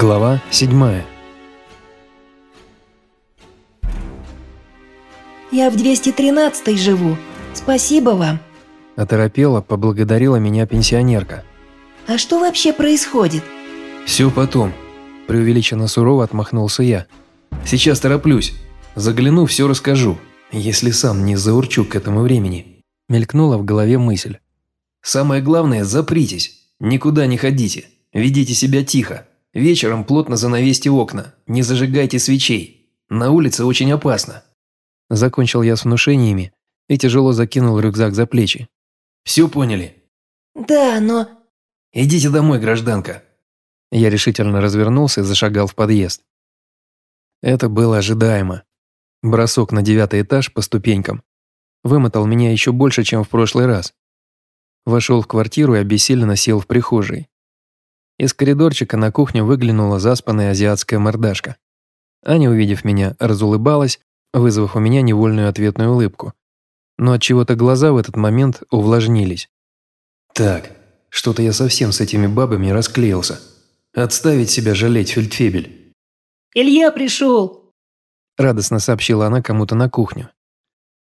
Глава 7 Я в 213 живу. Спасибо вам. Оторопела, поблагодарила меня пенсионерка. А что вообще происходит? «Все потом», – преувеличенно сурово отмахнулся я. «Сейчас тороплюсь. Загляну, все расскажу, если сам не заурчу к этому времени». Мелькнула в голове мысль. «Самое главное – запритесь. Никуда не ходите. Ведите себя тихо. Вечером плотно занавесьте окна, не зажигайте свечей. На улице очень опасно». Закончил я с внушениями и тяжело закинул рюкзак за плечи. «Все поняли?» Да, но... «Идите домой, гражданка». Я решительно развернулся и зашагал в подъезд. Это было ожидаемо. Бросок на девятый этаж по ступенькам вымотал меня еще больше, чем в прошлый раз. Вошел в квартиру и обессиленно сел в прихожей. Из коридорчика на кухню выглянула заспанная азиатская мордашка. Аня, увидев меня, разулыбалась, вызвав у меня невольную ответную улыбку. Но от чего то глаза в этот момент увлажнились. «Так, что-то я совсем с этими бабами расклеился. Отставить себя жалеть, фельдфебель!» Илья пришел. Радостно сообщила она кому-то на кухню.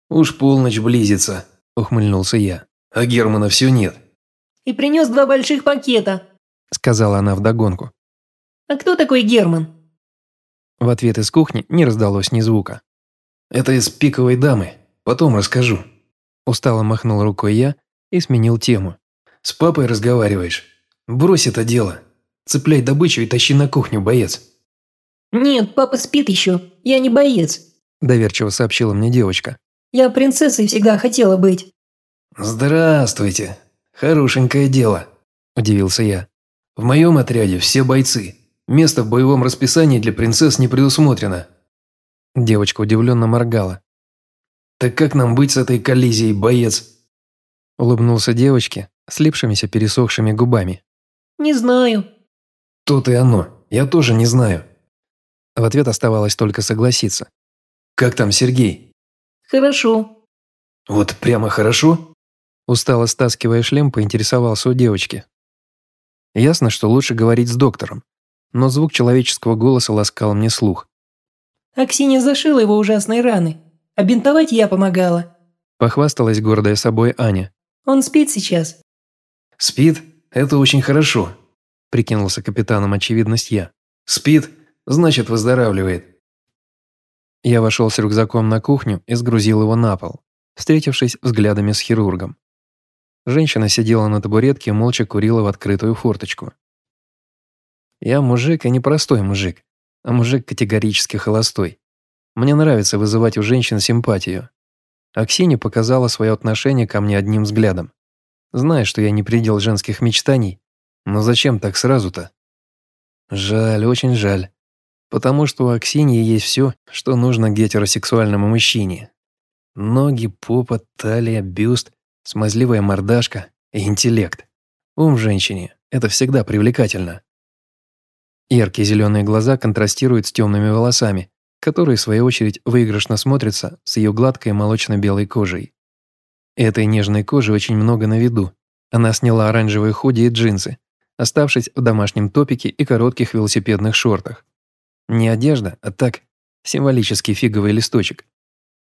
«Уж полночь близится», – ухмыльнулся я. «А Германа все нет», И принес два больших пакета. – сказала она вдогонку. А кто такой Герман? В ответ из кухни не раздалось ни звука. «Это из пиковой дамы. Потом расскажу». Устало махнул рукой я и сменил тему. «С папой разговариваешь? Брось это дело. Цепляй добычу и тащи на кухню, боец». Нет, папа спит еще. Я не боец. Доверчиво сообщила мне девочка. Я принцессой всегда хотела быть. «Здравствуйте. Хорошенькое дело», – удивился я. «В моем отряде все бойцы. Место в боевом расписании для принцесс не предусмотрено». Девочка удивленно моргала. «Так как нам быть с этой коллизией, боец?» Улыбнулся девочке, слипшимися пересохшими губами. Не знаю. «Тут и оно. Я тоже не знаю». В ответ оставалось только согласиться. «Как там Сергей?» Хорошо. «Вот прямо хорошо?» Устало стаскивая шлем, поинтересовался у девочки. Ясно, что лучше говорить с доктором, но звук человеческого голоса ласкал мне слух. Аксинья зашила его ужасные раны. А бинтовать я помогала. Похвасталась гордая собой Аня. Он спит сейчас. «Спит? Это очень хорошо», – прикинулся капитаном очевидность я. «Спит? Значит, выздоравливает». Я вошел с рюкзаком на кухню и сгрузил его на пол, встретившись взглядами с хирургом. Женщина сидела на табуретке и молча курила в открытую форточку. Я мужик и не простой мужик, а мужик категорически холостой. Мне нравится вызывать у женщин симпатию. Аксинья показала свое отношение ко мне одним взглядом. Зная, что я не предел женских мечтаний, но зачем так сразу-то? Жаль, очень жаль. Потому что у Аксиньи есть все, что нужно гетеросексуальному мужчине. Ноги, попа, талия, бюст, смазливая мордашка и интеллект. Ум женщине – это всегда привлекательно. Яркие зеленые глаза контрастируют с темными волосами, которые, в свою очередь, выигрышно смотрятся с ее гладкой молочно-белой кожей. Этой нежной кожи очень много на виду. Она сняла оранжевые худи и джинсы, оставшись в домашнем топике и коротких велосипедных шортах. Не одежда, а так, символический фиговый листочек.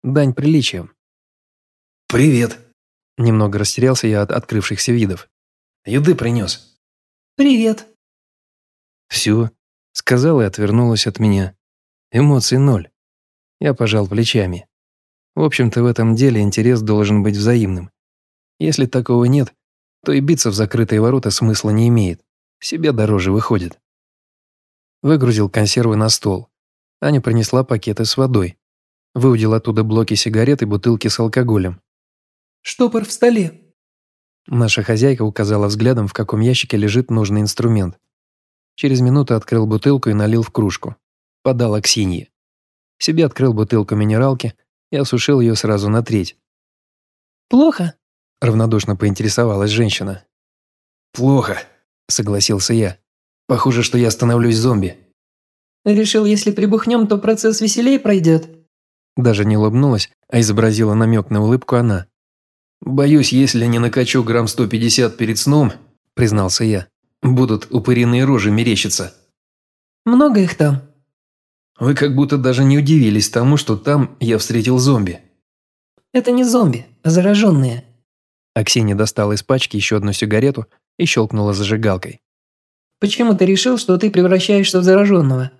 Дань приличиям. «Привет!» Немного растерялся я от открывшихся видов. «Еды принес». Привет. «Все», — сказала и отвернулась от меня. Эмоций ноль. Я пожал плечами. В общем-то, в этом деле интерес должен быть взаимным. Если такого нет, то и биться в закрытые ворота смысла не имеет. Себе дороже выходит. Выгрузил консервы на стол. Аня принесла пакеты с водой. Выудил оттуда блоки сигарет и бутылки с алкоголем. Штопор в столе. Наша хозяйка указала взглядом, в каком ящике лежит нужный инструмент. Через минуту открыл бутылку и налил в кружку. Подал Аксинье. Себе открыл бутылку минералки и осушил ее сразу на треть. Плохо? Равнодушно поинтересовалась женщина. «Плохо», — согласился я. «Похоже, что я становлюсь зомби». Решил, если прибухнем, то процесс веселее пройдет. Даже не улыбнулась, а изобразила намек на улыбку она. «Боюсь, если не накачу грамм 150 перед сном», — признался я, «будут упыриные рожи мерещиться». Много их там?» Вы как будто даже не удивились тому, что там я встретил зомби. «Это не зомби, а зараженные». Аксинья достала из пачки еще одну сигарету и щелкнула зажигалкой. «Почему ты решил, что ты превращаешься в зараженного?»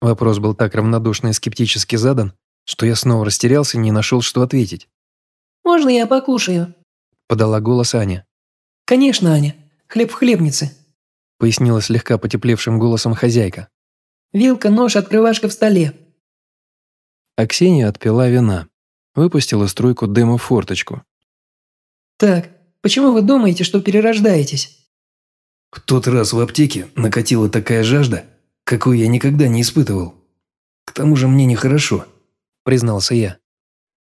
Вопрос был так равнодушно и скептически задан, что я снова растерялся и не нашел, что ответить. «Можно я покушаю?» – подала голос Аня. «Конечно, Аня. Хлеб в хлебнице», – пояснила слегка потеплевшим голосом хозяйка. «Вилка, нож, открывашка в столе». Аксинья отпила вина, выпустила струйку дыма в форточку. «Так, почему вы думаете, что перерождаетесь?» В тот раз в аптеке накатила такая жажда, какую я никогда не испытывал. К тому же мне нехорошо, признался я.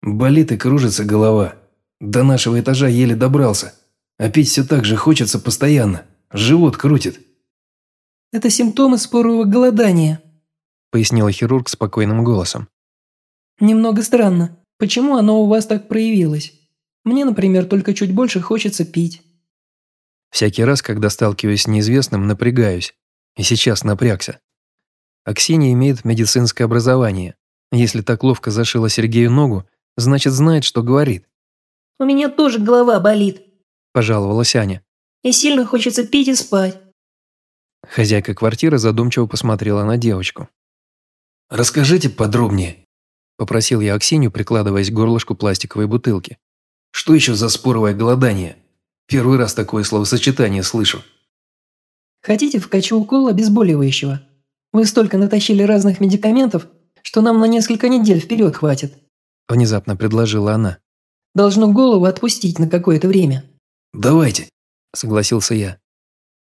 Болит и кружится голова. До нашего этажа еле добрался. А пить все так же хочется постоянно. Живот крутит. «Это симптомы спорового голодания», – пояснила хирург спокойным голосом. «Немного странно. Почему оно у вас так проявилось? Мне, например, только чуть больше хочется пить». Всякий раз, когда сталкиваюсь с неизвестным, напрягаюсь. И сейчас напрягся. Аксинья имеет медицинское образование. Если так ловко зашила Сергею ногу, значит знает, что говорит. «У меня тоже голова болит», – пожаловалась Аня. «И сильно хочется пить и спать». Хозяйка квартиры задумчиво посмотрела на девочку. «Расскажите подробнее», – попросил я Аксинью, прикладываясь к горлышку пластиковой бутылки. «Что еще за споровое голодание? Первый раз такое словосочетание слышу». «Хотите вкачу укол обезболивающего? Вы столько натащили разных медикаментов, что нам на несколько недель вперед хватит», – внезапно предложила она. «Должно голову отпустить на какое-то время». «Давайте», – согласился я.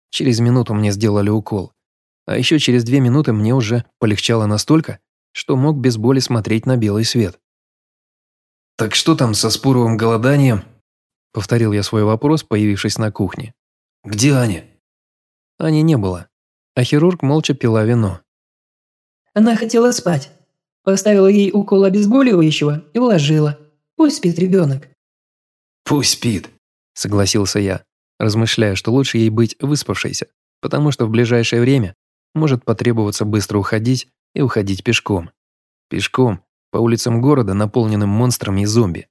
Через минуту мне сделали укол. А еще через две минуты мне уже полегчало настолько, что мог без боли смотреть на белый свет. «Так что там со споровым голоданием?» Повторил я свой вопрос, появившись на кухне. «Где Аня?» Ани не было, а хирург молча пила вино. Она хотела спать. Поставила ей укол обезболивающего и уложила. Пусть спит ребенок. «Пусть спит», – согласился я размышляя, что лучше ей быть выспавшейся, потому что в ближайшее время может потребоваться быстро уходить и уходить пешком. Пешком по улицам города, наполненным монстрами и зомби.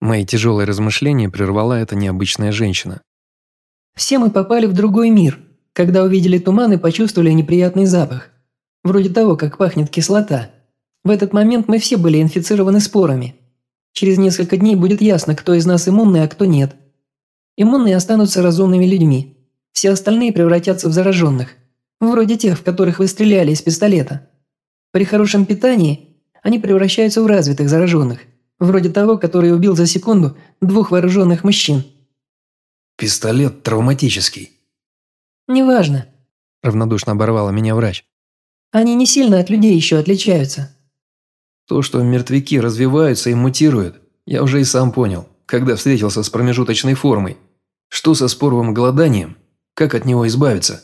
Мои тяжелые размышления прервала эта необычная женщина. «Все мы попали в другой мир, когда увидели туман и почувствовали неприятный запах. Вроде того, как пахнет кислота. В этот момент мы все были инфицированы спорами. Через несколько дней будет ясно, кто из нас иммунный, а кто нет. Иммунные останутся разумными людьми. Все остальные превратятся в зараженных. Вроде тех, в которых вы стреляли из пистолета. При хорошем питании они превращаются в развитых зараженных. Вроде того, который убил за секунду двух вооруженных мужчин. Пистолет травматический. Неважно. Равнодушно оборвала меня врач. Они не сильно от людей еще отличаются. То, что мертвяки развиваются и мутируют, я уже и сам понял когда встретился с промежуточной формой. Что со споровым голоданием? Как от него избавиться?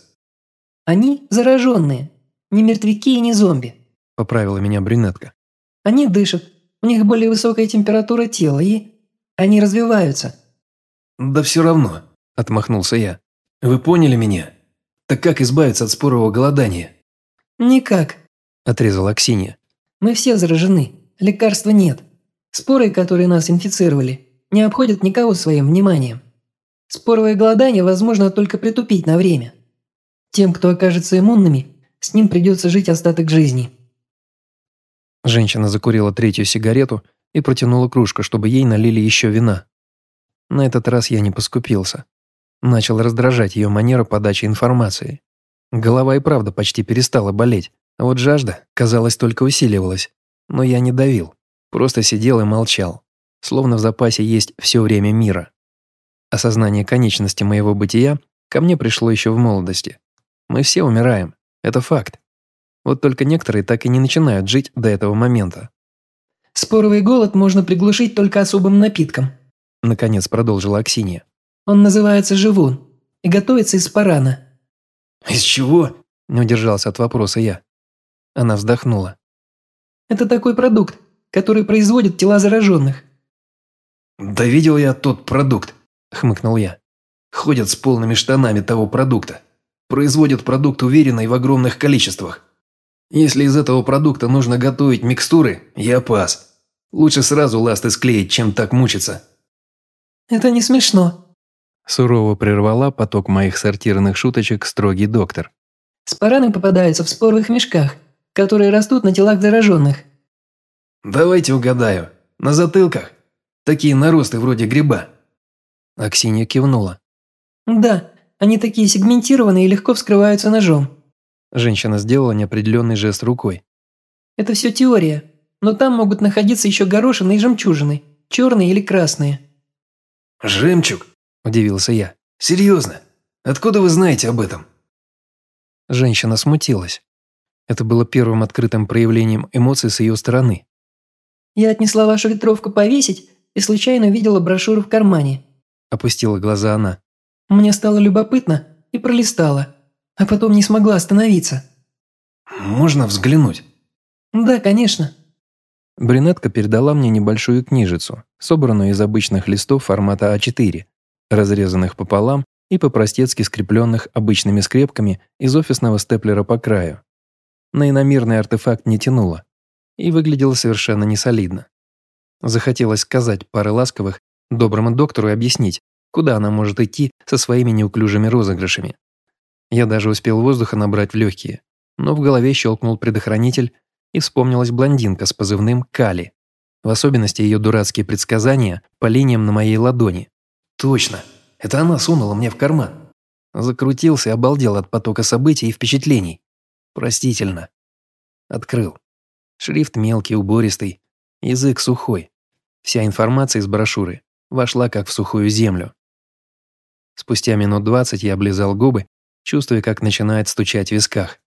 Они зараженные. Не мертвяки и не зомби. Поправила меня брюнетка. Они дышат. У них более высокая температура тела и... Они развиваются. Да все равно, отмахнулся я. Вы поняли меня? Так как избавиться от спорового голодания? Никак, отрезала Аксинья. Мы все заражены. Лекарства нет. Споры, которые нас инфицировали, не обходят никого своим вниманием. Споровое голодание возможно только притупить на время. Тем, кто окажется иммунными, с ним придется жить остаток жизни. Женщина закурила третью сигарету и протянула кружку, чтобы ей налили еще вина. На этот раз я не поскупился. Начал раздражать ее манера подачи информации. Голова и правда почти перестала болеть, а вот жажда, казалось, только усиливалась. Но я не давил, просто сидел и молчал словно в запасе есть все время мира. Осознание конечности моего бытия ко мне пришло еще в молодости. Мы все умираем, это факт. Вот только некоторые так и не начинают жить до этого момента. «Споровый голод можно приглушить только особым напитком», наконец продолжила Аксинья. «Он называется живун и готовится из парана». «Из чего?» – не удержался от вопроса я. Она вздохнула. «Это такой продукт, который производит тела зараженных. «Да видел я тот продукт», – хмыкнул я. «Ходят с полными штанами того продукта. производят продукт уверенно и в огромных количествах. Если из этого продукта нужно готовить микстуры, я пас. Лучше сразу ласты склеить, чем так мучиться». «Это не смешно», – сурово прервала поток моих сортированных шуточек строгий доктор. «Спораны попадаются в споровых мешках, которые растут на телах зараженных». «Давайте угадаю. На затылках? Такие наросты вроде гриба». Аксинья кивнула. «Да, они такие сегментированные и легко вскрываются ножом». Женщина сделала неопределенный жест рукой. «Это все теория, но там могут находиться еще горошины и жемчужины, черные или красные». «Жемчуг?» – удивился я. «Серьезно? Откуда вы знаете об этом?» Женщина смутилась. Это было первым открытым проявлением эмоций с ее стороны. «Я отнесла вашу ветровку повесить и случайно увидела брошюру в кармане», – опустила глаза она. «Мне стало любопытно и пролистала, а потом не смогла остановиться». «Можно взглянуть?» «Да, конечно». Брюнетка передала мне небольшую книжицу, собранную из обычных листов формата А4, разрезанных пополам и по-простецки скрепленных обычными скрепками из офисного степлера по краю. На иномирный артефакт не тянуло и выглядело совершенно несолидно. Захотелось сказать пары ласковых доброму доктору и объяснить, куда она может идти со своими неуклюжими розыгрышами. Я даже успел воздуха набрать в легкие, но в голове щелкнул предохранитель, и вспомнилась блондинка с позывным Кали. В особенности ее дурацкие предсказания по линиям на моей ладони. «Точно! Это она сунула мне в карман!» Закрутился и обалдел от потока событий и впечатлений. Простительно. Открыл. Шрифт мелкий, убористый, язык сухой. Вся информация из брошюры вошла как в сухую землю. Спустя минут двадцать я облизал губы, чувствуя, как начинает стучать в висках.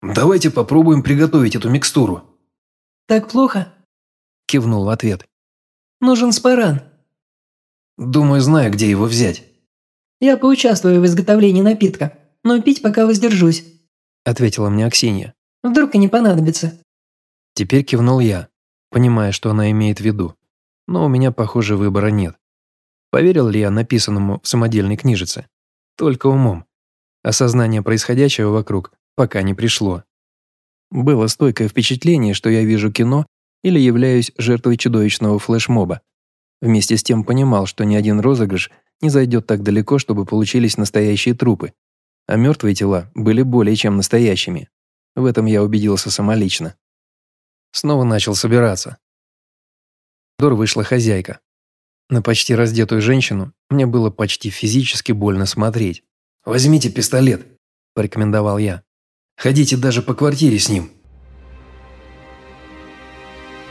«Давайте попробуем приготовить эту микстуру». «Так плохо?» – кивнул в ответ. «Нужен спаран». «Думаю, знаю, где его взять». «Я поучаствую в изготовлении напитка, но пить пока воздержусь», – ответила мне Аксинья. «Вдруг и не понадобится». Теперь кивнул я, понимая, что она имеет в виду. Но у меня, похоже, выбора нет. Поверил ли я написанному в самодельной книжице? Только умом. Осознание происходящего вокруг пока не пришло. Было стойкое впечатление, что я вижу кино или являюсь жертвой чудовищного флешмоба. Вместе с тем понимал, что ни один розыгрыш не зайдет так далеко, чтобы получились настоящие трупы, а мертвые тела были более чем настоящими. В этом я убедился самолично. Снова начал собираться. Дор вышла хозяйка. На почти раздетую женщину мне было почти физически больно смотреть. «Возьмите пистолет», – порекомендовал я. Ходите даже по квартире с ним».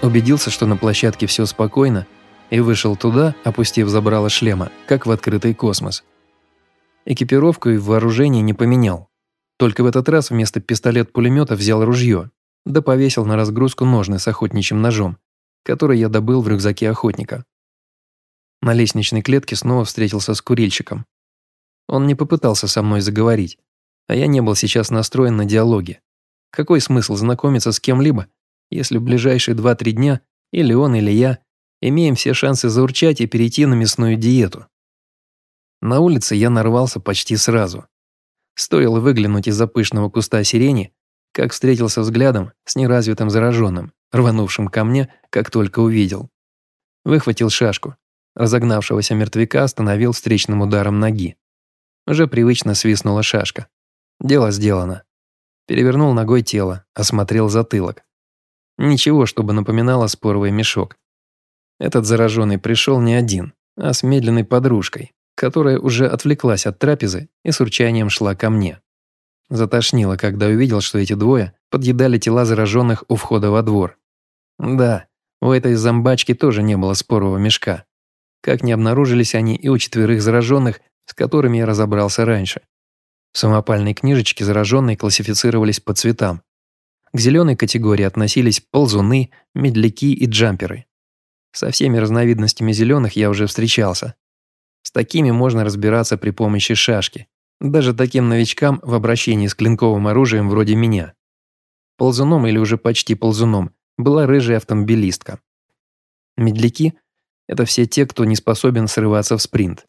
Убедился, что на площадке все спокойно, и вышел туда, опустив забрало шлема, как в открытый космос. Экипировку и вооружение не поменял. Только в этот раз вместо пистолет-пулемета взял ружье, да повесил на разгрузку ножны с охотничьим ножом, который я добыл в рюкзаке охотника. На лестничной клетке снова встретился с курильщиком. Он не попытался со мной заговорить, а я не был сейчас настроен на диалоги. Какой смысл знакомиться с кем-либо, если в ближайшие 2-3 дня или он, или я имеем все шансы заурчать и перейти на мясную диету? На улице я нарвался почти сразу. Стоило выглянуть из-за пышного куста сирени, как встретился взглядом с неразвитым зараженным, рванувшим ко мне, как только увидел. Выхватил шашку. Разогнавшегося мертвяка остановил встречным ударом ноги. Уже привычно свистнула шашка. Дело сделано. Перевернул ногой тело, осмотрел затылок. Ничего, чтобы напоминало споровый мешок. Этот зараженный пришел не один, а с медленной подружкой, которая уже отвлеклась от трапезы и с урчанием шла ко мне. Затошнило, когда увидел, что эти двое подъедали тела зараженных у входа во двор. Да, у этой зомбачки тоже не было спорового мешка. Как не обнаружились они и у четверых зараженных, с которыми я разобрался раньше. В самопальной книжечке зараженные классифицировались по цветам. К зеленой категории относились ползуны, медляки и джамперы. Со всеми разновидностями зеленых я уже встречался. С такими можно разбираться при помощи шашки. Даже таким новичкам в обращении с клинковым оружием вроде меня. Ползуном или уже почти ползуном была рыжая автомобилистка. Медляки – это все те, кто не способен срываться в спринт.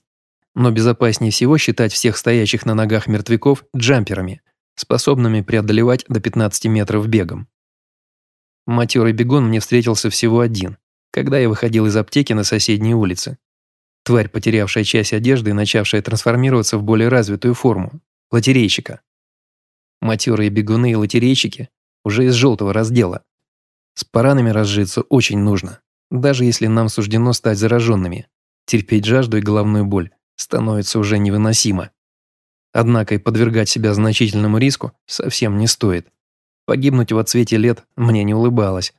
Но безопаснее всего считать всех стоящих на ногах мертвяков джамперами, способными преодолевать до 15 метров бегом. Матерый бегун мне встретился всего один, когда я выходил из аптеки на соседней улице. Тварь, потерявшая часть одежды и начавшая трансформироваться в более развитую форму – лотерейщика. Матерые бегуны и лотерейщики уже из желтого раздела. С паранами разжиться очень нужно, даже если нам суждено стать зараженными. Терпеть жажду и головную боль становится уже невыносимо. Однако и подвергать себя значительному риску совсем не стоит. Погибнуть в отсвете лет мне не улыбалось.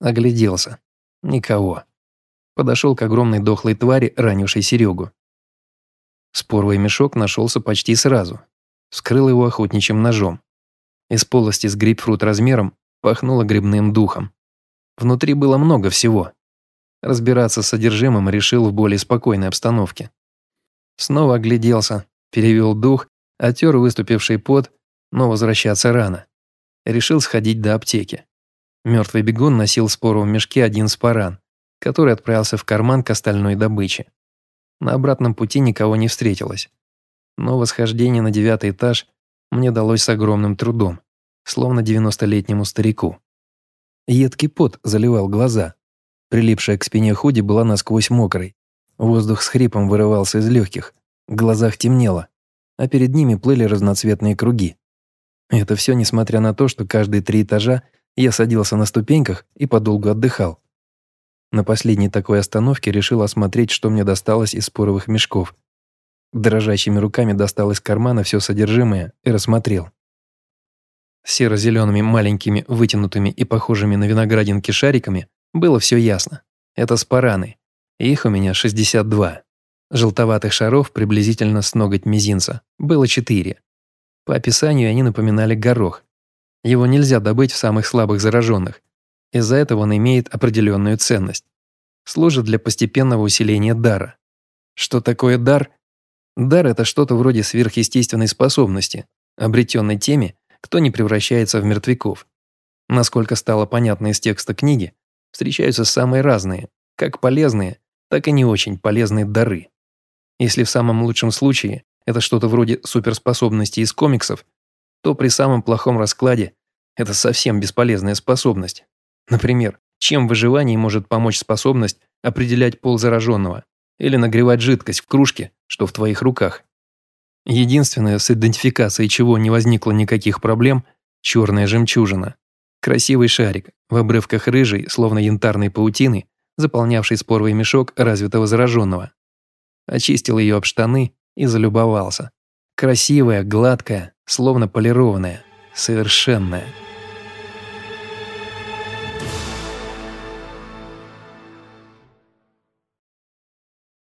Огляделся. Никого. Подошел к огромной дохлой твари, ранившей Серегу. Споровый мешок нашелся почти сразу. Вскрыл его охотничьим ножом. Из полости с грейпфрут размером пахнуло грибным духом. Внутри было много всего. Разбираться с содержимым решил в более спокойной обстановке. Снова огляделся, перевел дух, отер выступивший пот, но возвращаться рано. Решил сходить до аптеки. Мертвый бегун носил в мешке один спаран, который отправился в карман к остальной добыче. На обратном пути никого не встретилось. Но восхождение на девятый этаж мне далось с огромным трудом, словно девяностолетнему старику. Едкий пот заливал глаза. Прилипшая к спине худи была насквозь мокрой. Воздух с хрипом вырывался из легких. В глазах темнело, а перед ними плыли разноцветные круги. Это все несмотря на то, что каждые три этажа я садился на ступеньках и подолгу отдыхал. На последней такой остановке решил осмотреть, что мне досталось из споровых мешков. Дрожащими руками достал из кармана все содержимое и рассмотрел. Серо-зелеными маленькими, вытянутыми и похожими на виноградинки шариками было все ясно. Это спараны. Их у меня 62. Желтоватых шаров приблизительно с ноготь мизинца было 4. По описанию они напоминали горох. Его нельзя добыть в самых слабых зараженных. Из-за этого он имеет определенную ценность. Служит для постепенного усиления дара. Что такое дар? Дар – это что-то вроде сверхъестественной способности, обретенной теми, кто не превращается в мертвяков. Насколько стало понятно из текста книги, встречаются самые разные, как полезные, так и не очень полезные дары. Если в самом лучшем случае это что-то вроде суперспособности из комиксов, то при самом плохом раскладе это совсем бесполезная способность. Например, чем в выживании может помочь способность определять пол зараженного или нагревать жидкость в кружке, что в твоих руках. Единственное, с идентификацией чего не возникло никаких проблем – черная жемчужина. Красивый шарик, в обрывках рыжей, словно янтарной паутины, заполнявший споровый мешок развитого зараженного. Очистил ее об штаны и залюбовался. Красивая, гладкая, словно полированная, совершенная.